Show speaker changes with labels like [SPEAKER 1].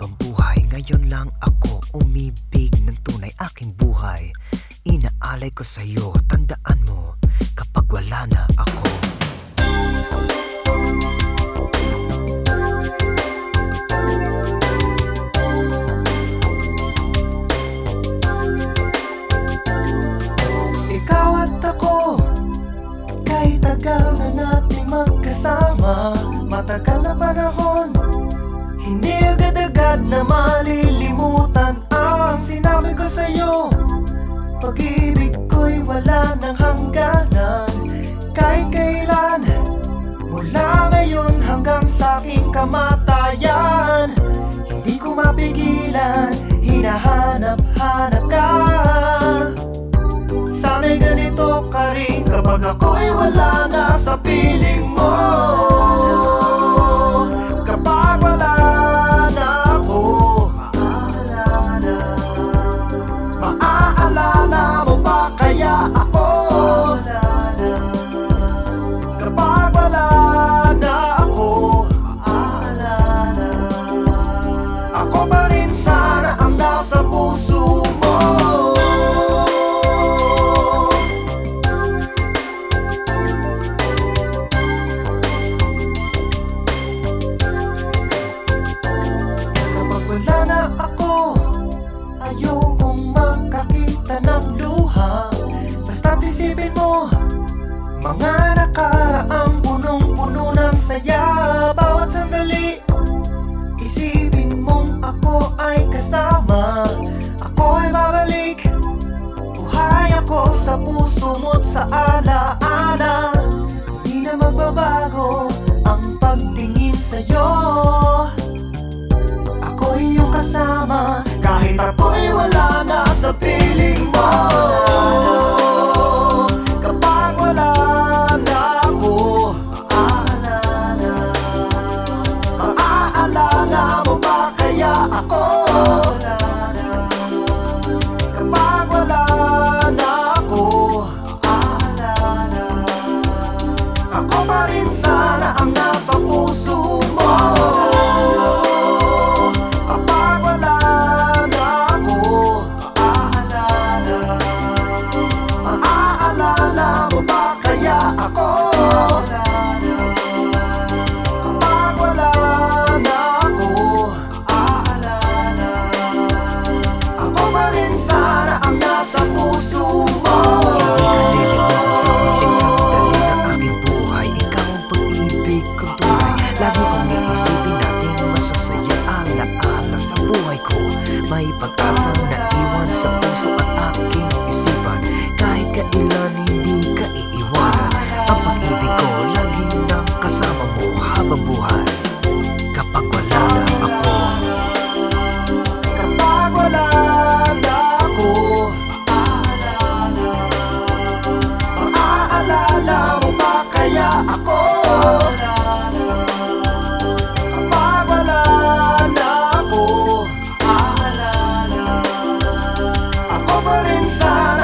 [SPEAKER 1] habang buhay Ngayon lang ako umibig ng tunay aking buhay. Inaalay ko sa'yo, tandaan mo Kapag wala na ako sa'king kamatayan. Hindi ko mapigilan, hinahanap-hanap ka. Sana'y ganito ka rin kapag ako'y wala na sa piling mo. sa'yo. Ako'y iyong kasama Kahit ako'y wala na sa piling mo. buhay ko.
[SPEAKER 2] May
[SPEAKER 1] pag-asang naiwan sa puso at aking isipan. Kahit kailan hindi ka iiwanan. trouble inside.